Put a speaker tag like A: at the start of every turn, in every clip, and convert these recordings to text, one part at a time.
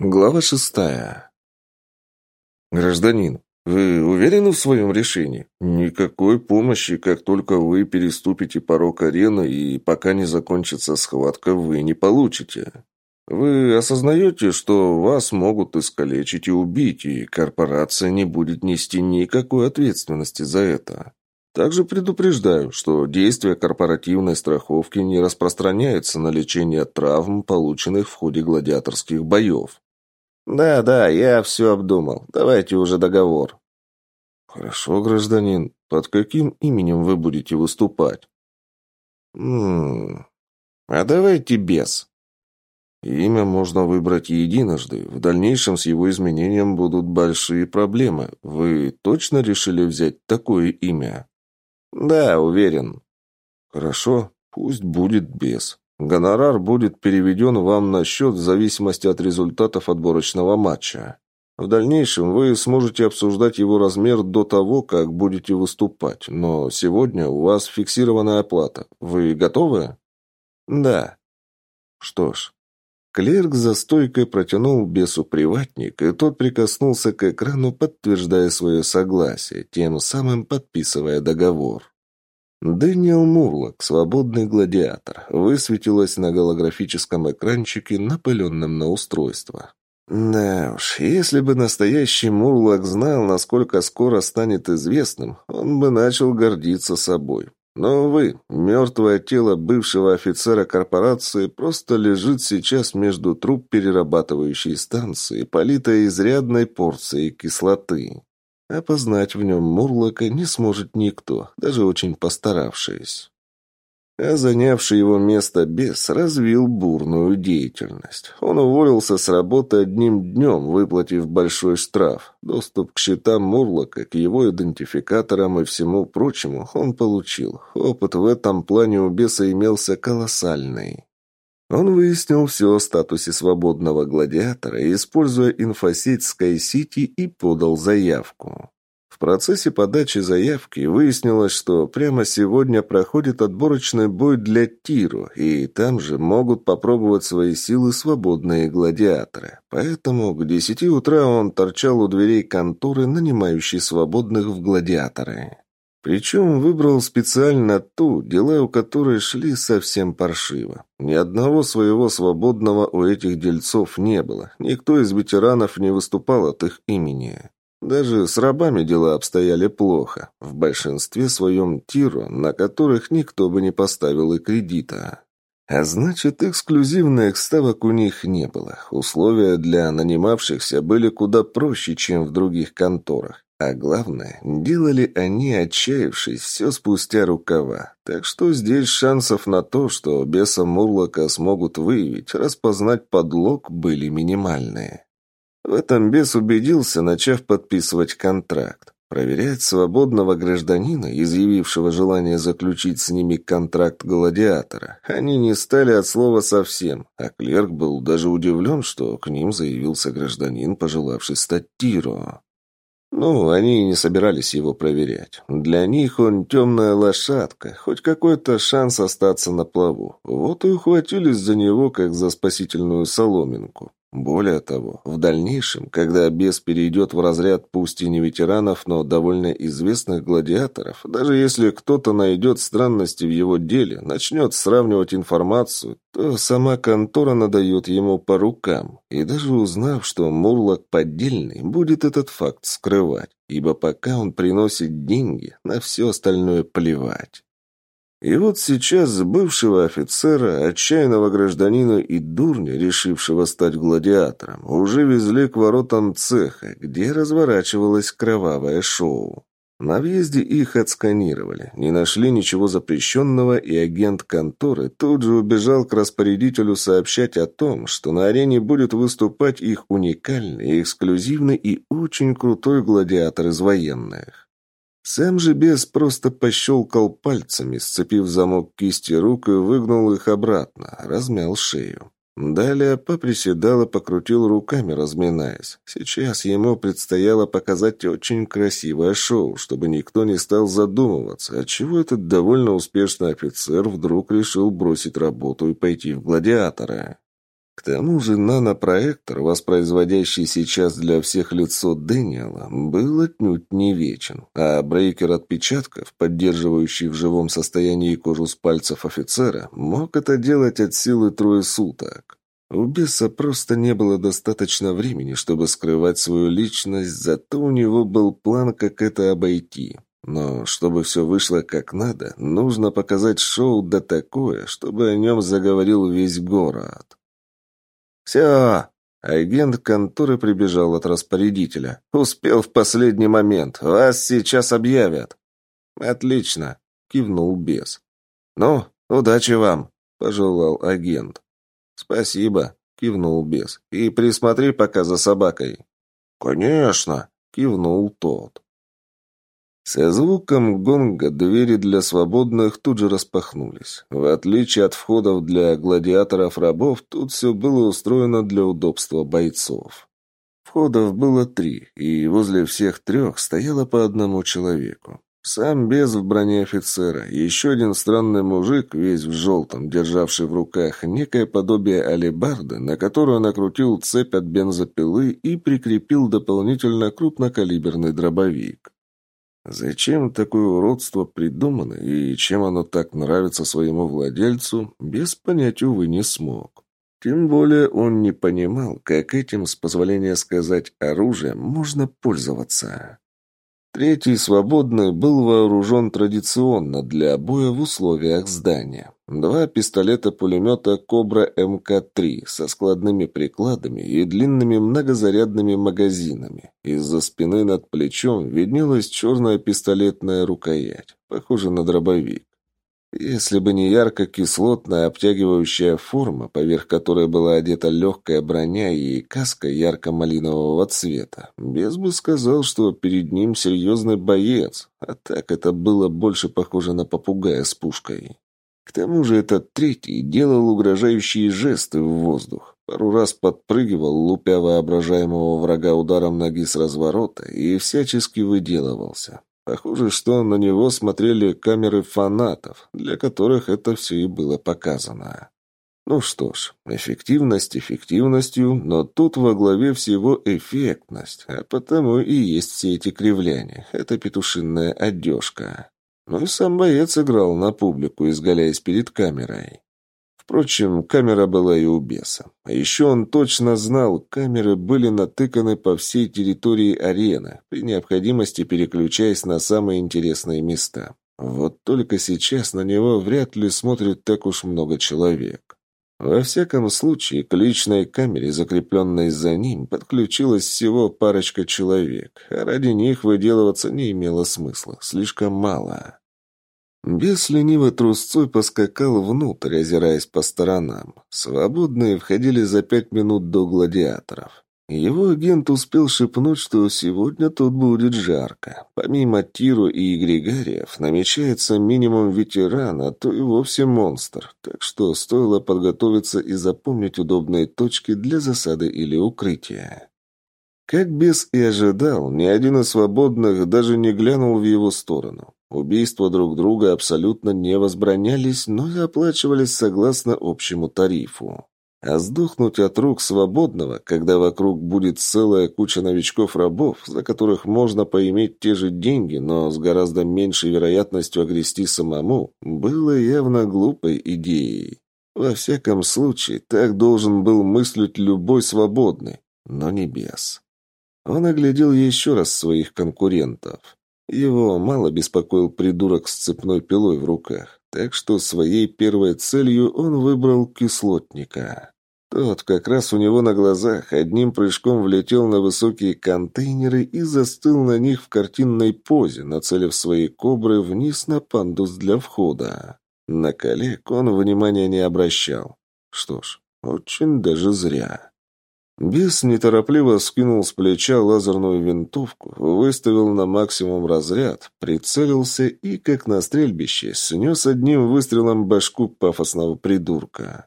A: Глава шестая. Гражданин, вы уверены в своем решении? Никакой помощи, как только вы переступите порог арены и пока не закончится схватка, вы не получите. Вы осознаете, что вас могут искалечить и убить, и корпорация не будет нести никакой ответственности за это. Также предупреждаю, что действие корпоративной страховки не распространяется на лечение травм, полученных в ходе гладиаторских боев.
B: «Да, да, я все обдумал. Давайте уже договор».
A: «Хорошо, гражданин. Под каким именем вы будете выступать?»
B: «Ммм... А давайте без».
A: Имя можно выбрать единожды. В дальнейшем с его изменением будут большие проблемы. Вы точно решили взять такое имя?
B: Да, уверен.
A: Хорошо, пусть будет без. Гонорар будет переведен вам на счет в зависимости от результатов отборочного матча. В дальнейшем вы сможете обсуждать его размер до того, как будете выступать, но сегодня у вас фиксированная оплата. Вы готовы?
B: Да.
A: Что ж. Клерк за стойкой протянул бесу приватник, и тот прикоснулся к экрану, подтверждая свое согласие, тем самым подписывая договор. Дэниел Мурлок, свободный гладиатор, высветилось на голографическом экранчике, напыленном на устройство. Да уж, если бы настоящий Мурлок знал, насколько скоро станет известным, он бы начал гордиться собой. Но, увы, мертвое тело бывшего офицера корпорации просто лежит сейчас между труб перерабатывающей станции, политой изрядной порцией кислоты. Опознать в нем Мурлока не сможет никто, даже очень постаравшись. А занявший его место бес развил бурную деятельность. Он уволился с работы одним днем, выплатив большой штраф. Доступ к счетам Мурлока, к его идентификаторам и всему прочему он получил. Опыт в этом плане у беса имелся колоссальный. Он выяснил все о статусе свободного гладиатора, используя инфосеть SkyCity и подал заявку. В процессе подачи заявки выяснилось, что прямо сегодня проходит отборочный бой для Тиру, и там же могут попробовать свои силы свободные гладиаторы. Поэтому к десяти утра он торчал у дверей конторы, нанимающей свободных в гладиаторы. Причем выбрал специально ту, дела у которой шли совсем паршиво. Ни одного своего свободного у этих дельцов не было. Никто из ветеранов не выступал от их имени. Даже с рабами дела обстояли плохо. В большинстве своем тиру, на которых никто бы не поставил и кредита. А значит, эксклюзивных ставок у них не было. Условия для нанимавшихся были куда проще, чем в других конторах. А главное, делали они, отчаявшись, все спустя рукава. Так что здесь шансов на то, что беса Мурлока смогут выявить, распознать подлог, были минимальные. В этом бес убедился, начав подписывать контракт. Проверять свободного гражданина, изъявившего желание заключить с ними контракт гладиатора, они не стали от слова совсем, а клерк был даже удивлен, что к ним заявился гражданин, пожелавший стать Тиро. Ну, они не собирались его проверять. Для них он темная лошадка, хоть какой-то шанс остаться на плаву. Вот и ухватились за него, как за спасительную соломинку. Более того, в дальнейшем, когда бес перейдет в разряд пусть и не ветеранов, но довольно известных гладиаторов, даже если кто-то найдет странности в его деле, начнет сравнивать информацию, то сама контора надает ему по рукам. И даже узнав, что Мурлок поддельный, будет этот факт скрывать, ибо пока он приносит деньги, на все остальное плевать. И вот сейчас бывшего офицера, отчаянного гражданина и дурня, решившего стать гладиатором, уже везли к воротам цеха, где разворачивалось кровавое шоу. На въезде их отсканировали, не нашли ничего запрещенного, и агент конторы тут же убежал к распорядителю сообщать о том, что на арене будет выступать их уникальный, эксклюзивный и очень крутой гладиатор из военных. Сам же бес просто пощелкал пальцами, сцепив замок кисти рук и выгнул их обратно, размял шею. Далее поприседал и покрутил руками, разминаясь. Сейчас ему предстояло показать очень красивое шоу, чтобы никто не стал задумываться, отчего этот довольно успешный офицер вдруг решил бросить работу и пойти в гладиаторы. К тому же нанопроектор, воспроизводящий сейчас для всех лицо Дэниела, был отнюдь не вечен, а брейкер отпечатков, поддерживающий в живом состоянии кожу с пальцев офицера, мог это делать от силы трое суток. У беса просто не было достаточно времени, чтобы скрывать свою личность, зато у него был план, как это обойти. Но чтобы все вышло как надо, нужно показать шоу да такое, чтобы о нем заговорил весь город. «Все!» Агент конторы прибежал от распорядителя. «Успел в последний момент. Вас сейчас объявят». «Отлично!» — кивнул бес. «Ну, удачи вам!» — пожелал агент. «Спасибо!» — кивнул бес. «И присмотри пока за собакой». «Конечно!» — кивнул тот. Со звуком гонга двери для свободных тут же распахнулись. В отличие от входов для гладиаторов-рабов, тут все было устроено для удобства бойцов. Входов было три, и возле всех трех стояло по одному человеку. Сам без в броне офицера, еще один странный мужик, весь в желтом, державший в руках некое подобие алебарды, на которую накрутил цепь от бензопилы и прикрепил дополнительно крупнокалиберный дробовик. Зачем такое уродство придумано и чем оно так нравится своему владельцу, без понять, увы, не смог. Тем более он не понимал, как этим, с позволения сказать, оружием можно пользоваться. Третий свободный был вооружен традиционно для боя в условиях здания. Два пистолета-пулемета «Кобра МК-3» со складными прикладами и длинными многозарядными магазинами. Из-за спины над плечом виднелась черная пистолетная рукоять, похожая на дробовик. Если бы не ярко-кислотная обтягивающая форма, поверх которой была одета легкая броня и каска ярко-малинового цвета, Без бы сказал, что перед ним серьезный боец, а так это было больше похоже на попугая с пушкой. К тому же этот третий делал угрожающие жесты в воздух. Пару раз подпрыгивал, лупя воображаемого врага ударом ноги с разворота и всячески выделывался. Похоже, что на него смотрели камеры фанатов, для которых это все и было показано. Ну что ж, эффективность эффективностью, но тут во главе всего эффектность, а потому и есть все эти кривляния. Это петушинная одежка. Ну и сам боец играл на публику, изгаляясь перед камерой. Впрочем, камера была и у беса. А еще он точно знал, камеры были натыканы по всей территории арены, при необходимости переключаясь на самые интересные места. Вот только сейчас на него вряд ли смотрит так уж много человек. Во всяком случае, к личной камере, закрепленной за ним, подключилась всего парочка человек, а ради них выделываться не имело смысла, слишком мало. Бес ленивой трусцой поскакал внутрь, озираясь по сторонам. Свободные входили за пять минут до гладиаторов. Его агент успел шепнуть, что сегодня тут будет жарко. Помимо Тиру и Григориев, намечается минимум ветеран, а то и вовсе монстр. Так что стоило подготовиться и запомнить удобные точки для засады или укрытия. Как бес и ожидал, ни один из свободных даже не глянул в его сторону. Убийства друг друга абсолютно не возбранялись, но и оплачивались согласно общему тарифу. А сдохнуть от рук свободного, когда вокруг будет целая куча новичков-рабов, за которых можно поиметь те же деньги, но с гораздо меньшей вероятностью огрести самому, было явно глупой идеей. Во всяком случае, так должен был мыслить любой свободный, но не без. Он оглядел еще раз своих конкурентов. Его мало беспокоил придурок с цепной пилой в руках, так что своей первой целью он выбрал кислотника. Тот как раз у него на глазах одним прыжком влетел на высокие контейнеры и застыл на них в картинной позе, нацелив свои кобры вниз на пандус для входа. На коллег он внимания не обращал. Что ж, очень даже зря. Бес неторопливо скинул с плеча лазерную винтовку, выставил на максимум разряд, прицелился и, как на стрельбище, снес одним выстрелом башку пафосного придурка.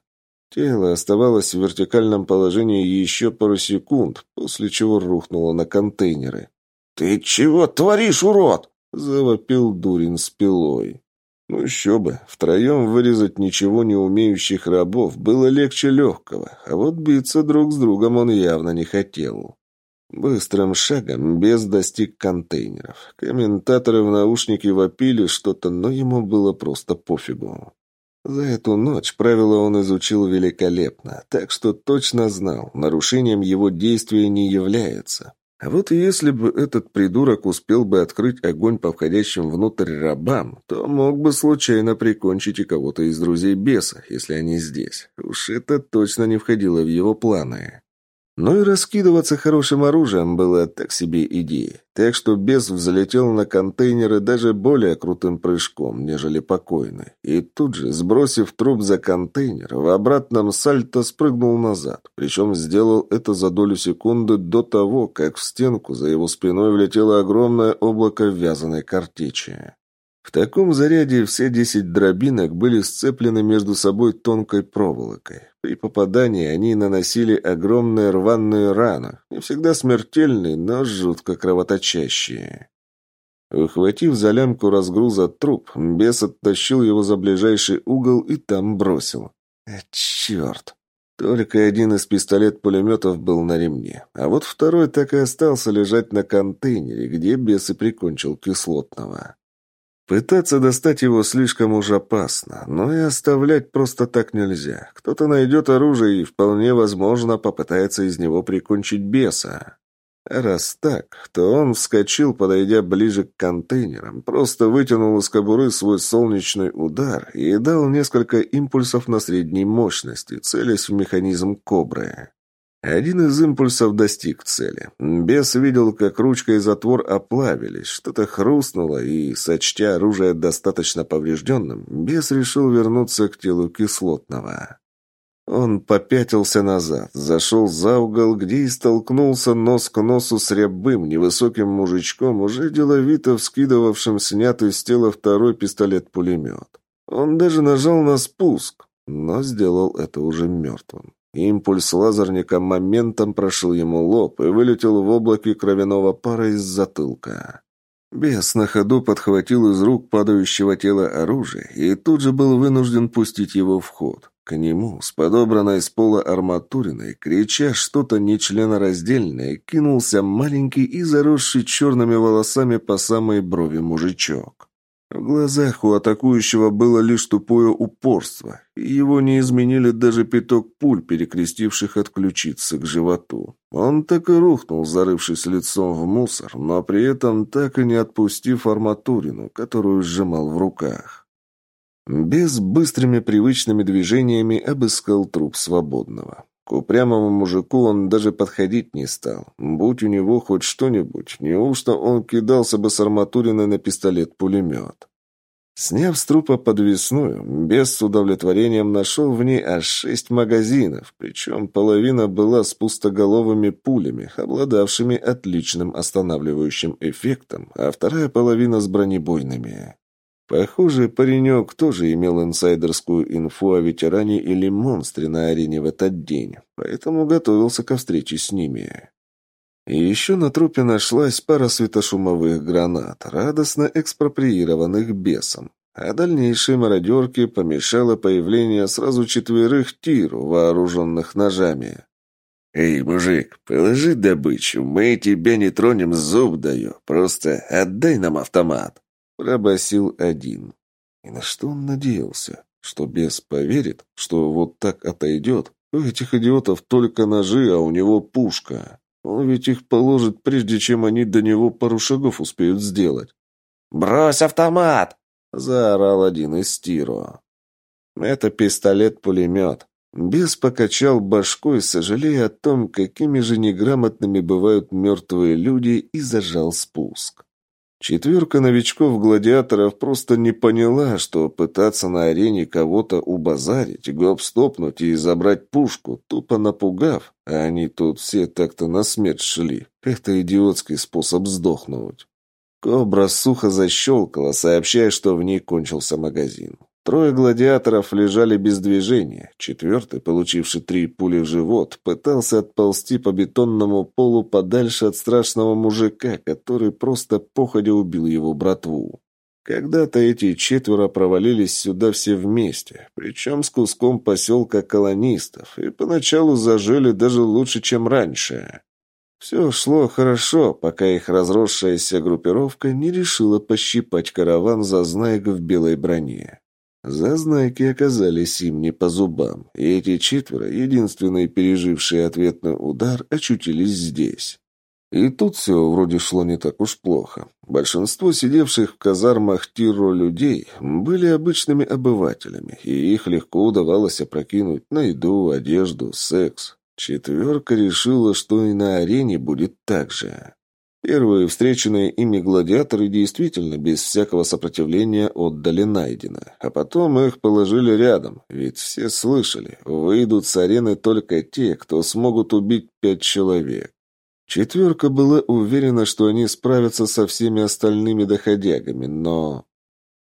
A: Тело оставалось в вертикальном положении еще пару секунд, после чего рухнуло на контейнеры. «Ты чего творишь, урод?» — завопил Дурин с пилой. Ну еще бы, втроем вырезать ничего не умеющих рабов было легче легкого, а вот биться друг с другом он явно не хотел. Быстрым шагом без достиг контейнеров. Комментаторы в наушнике вопили что-то, но ему было просто пофигу. За эту ночь правила он изучил великолепно, так что точно знал, нарушением его действия не является. А вот если бы этот придурок успел бы открыть огонь по входящим внутрь рабам, то мог бы случайно прикончить и кого-то из друзей беса, если они здесь. Уж это точно не входило в его планы. Но и раскидываться хорошим оружием было так себе идеей. Так что бес взлетел на контейнеры даже более крутым прыжком, нежели покойный. И тут же, сбросив труп за контейнер, в обратном сальто спрыгнул назад. Причем сделал это за долю секунды до того, как в стенку за его спиной влетело огромное облако вязаной картечи. В таком заряде все десять дробинок были сцеплены между собой тонкой проволокой. При попадании они наносили огромные рваные раны, не всегда смертельные, но жутко кровоточащие. Ухватив за лямку разгруза труп, бес оттащил его за ближайший угол и там бросил. «Э, черт! Только один из пистолет-пулеметов был на ремне, а вот второй так и остался лежать на контейнере, где бес и прикончил кислотного. Пытаться достать его слишком уж опасно, но и оставлять просто так нельзя. Кто-то найдет оружие и, вполне возможно, попытается из него прикончить беса. Раз так, то он вскочил, подойдя ближе к контейнерам, просто вытянул из кобуры свой солнечный удар и дал несколько импульсов на средней мощности, целясь в механизм «Кобры». Один из импульсов достиг цели. Бес видел, как ручка и затвор оплавились, что-то хрустнуло, и, сочтя оружие достаточно поврежденным, бес решил вернуться к телу кислотного. Он попятился назад, зашел за угол, где и столкнулся нос к носу с рябым, невысоким мужичком, уже деловито вскидывавшим снятый с тела второй пистолет-пулемет. Он даже нажал на спуск, но сделал это уже мертвым. Импульс лазерника моментом прошил ему лоб и вылетел в облаке кровяного пара из затылка. Бес на ходу подхватил из рук падающего тела оружие и тут же был вынужден пустить его в ход. К нему, с подобранной с пола арматуриной, крича что-то нечленораздельное, кинулся маленький и заросший черными волосами по самой брови мужичок. В глазах у атакующего было лишь тупое упорство, и его не изменили даже пяток пуль, перекрестивших от ключицы к животу. Он так и рухнул, зарывшись лицом в мусор, но при этом так и не отпустив арматурину, которую сжимал в руках. Без быстрыми привычными движениями обыскал труп свободного. К упрямому мужику он даже подходить не стал. Будь у него хоть что-нибудь, неужто он кидался бы с арматуриной на пистолет-пулемет? Сняв с трупа подвесную, без с удовлетворением нашел в ней аж шесть магазинов, причем половина была с пустоголовыми пулями, обладавшими отличным останавливающим эффектом, а вторая половина с бронебойными. Похоже, паренек тоже имел инсайдерскую инфу о ветеране или монстре на арене в этот день, поэтому готовился ко встрече с ними. И еще на трупе нашлась пара светошумовых гранат, радостно экспроприированных бесом. А дальнейшей мародерке помешало появление сразу четверых тиру, вооруженных ножами. «Эй, мужик, положи добычу, мы тебя не тронем, зуб даю, просто отдай нам автомат!» Пробасил один. И на что он надеялся? Что бес поверит, что вот так отойдет? У этих идиотов только ножи, а у него пушка. Он ведь их положит, прежде чем они до него пару шагов успеют сделать.
B: «Брось автомат!»
A: — заорал один из Тиро. «Это пистолет-пулемет». Бес покачал башкой, сожалея о том, какими же неграмотными бывают мертвые люди, и зажал спуск. Четверка новичков-гладиаторов просто не поняла, что пытаться на арене кого-то убазарить, гоп-стопнуть и забрать пушку, тупо напугав, а они тут все так-то на смерть шли. Это идиотский способ сдохнуть. Кобра сухо защелкала, сообщая, что в ней кончился магазин. Трое гладиаторов лежали без движения. Четвертый, получивший три пули в живот, пытался отползти по бетонному полу подальше от страшного мужика, который просто походя убил его братву. Когда-то эти четверо провалились сюда все вместе, причем с куском поселка колонистов, и поначалу зажили даже лучше, чем раньше. Все шло хорошо, пока их разросшаяся группировка не решила пощипать караван зазнайк в белой броне. Зазнайки оказались им не по зубам, и эти четверо, единственные пережившие ответный удар, очутились здесь. И тут все вроде шло не так уж плохо. Большинство сидевших в казармах Тиро людей были обычными обывателями, и их легко удавалось опрокинуть на еду, одежду, секс. Четверка решила, что и на арене будет так же. Первые встреченные ими гладиаторы действительно без всякого сопротивления отдали найдено, а потом их положили рядом, ведь все слышали, выйдут с арены только те, кто смогут убить пять человек. Четверка была уверена, что они справятся со всеми остальными доходягами, но...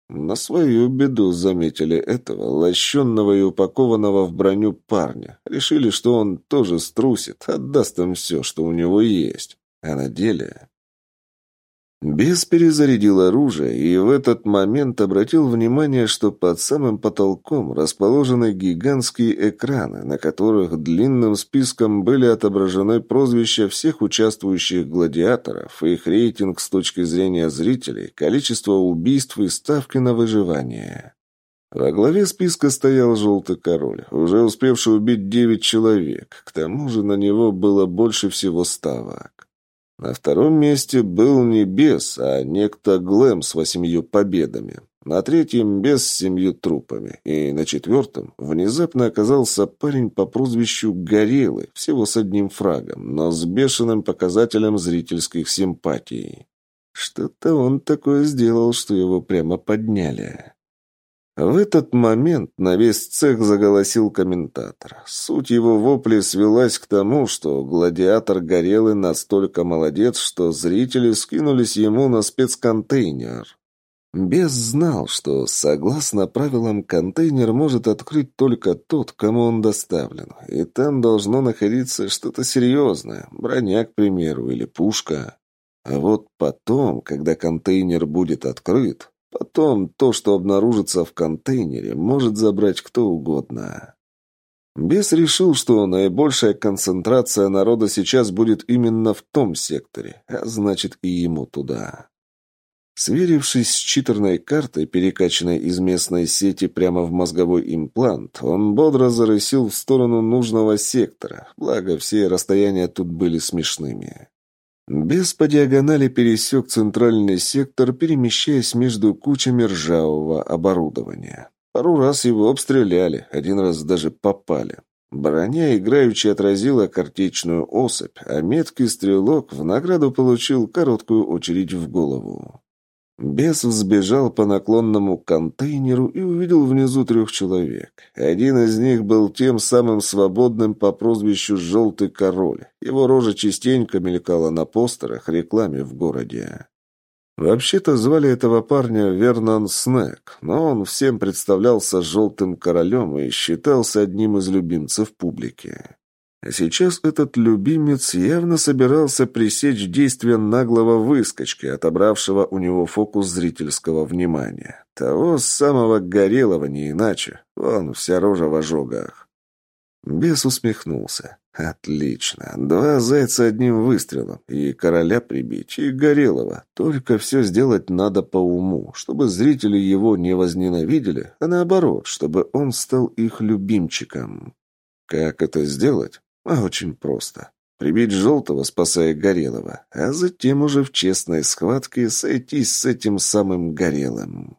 A: На свою беду заметили этого, лощенного и упакованного в броню парня. Решили, что он тоже струсит, отдаст им все, что у него есть. А на деле... Бес перезарядил оружие и в этот момент обратил внимание, что под самым потолком расположены гигантские экраны, на которых длинным списком были отображены прозвища всех участвующих гладиаторов, их рейтинг с точки зрения зрителей, количество убийств и ставки на выживание. Во главе списка стоял желтый король, уже успевший убить девять человек, к тому же на него было больше всего ставок. На втором месте был не бес, а некто Глэм с восемью победами. На третьем бес с семью трупами. И на четвертом внезапно оказался парень по прозвищу Горелый, всего с одним фрагом, но с бешеным показателем зрительских симпатий. Что-то он такое сделал, что его прямо подняли. В этот момент на весь цех заголосил комментатор. Суть его вопли свелась к тому, что гладиатор Горелый настолько молодец, что зрители скинулись ему на спецконтейнер. Бес знал, что, согласно правилам, контейнер может открыть только тот, кому он доставлен, и там должно находиться что-то серьезное, броня, к примеру, или пушка. А вот потом, когда контейнер будет открыт, Потом то, что обнаружится в контейнере, может забрать кто угодно. Бес решил, что наибольшая концентрация народа сейчас будет именно в том секторе, а значит и ему туда. Сверившись с читерной картой, перекачанной из местной сети прямо в мозговой имплант, он бодро зарысил в сторону нужного сектора, благо все расстояния тут были смешными. Без по диагонали пересек центральный сектор, перемещаясь между кучами ржавого оборудования. Пару раз его обстреляли, один раз даже попали. Броня играючи отразила картечную особь, а меткий стрелок в награду получил короткую очередь в голову. Бес взбежал по наклонному контейнеру и увидел внизу трех человек. Один из них был тем самым свободным по прозвищу «Желтый король». Его рожа частенько мелькала на постерах рекламе в городе. Вообще-то звали этого парня Вернон Снэк, но он всем представлялся «Желтым королем» и считался одним из любимцев публики. А сейчас этот любимец явно собирался пресечь действия наглого выскочки, отобравшего у него фокус зрительского внимания. Того самого Горелого не иначе. Вон вся рожа в ожогах. Бес усмехнулся. «Отлично. Два зайца одним выстрелом. И короля прибить, и Горелого. Только все сделать надо по уму, чтобы зрители его не возненавидели, а наоборот, чтобы он стал их любимчиком. Как это сделать? А очень просто. Прибить Желтого, спасая Горелого, а затем уже в честной схватке сойтись с этим самым Горелым.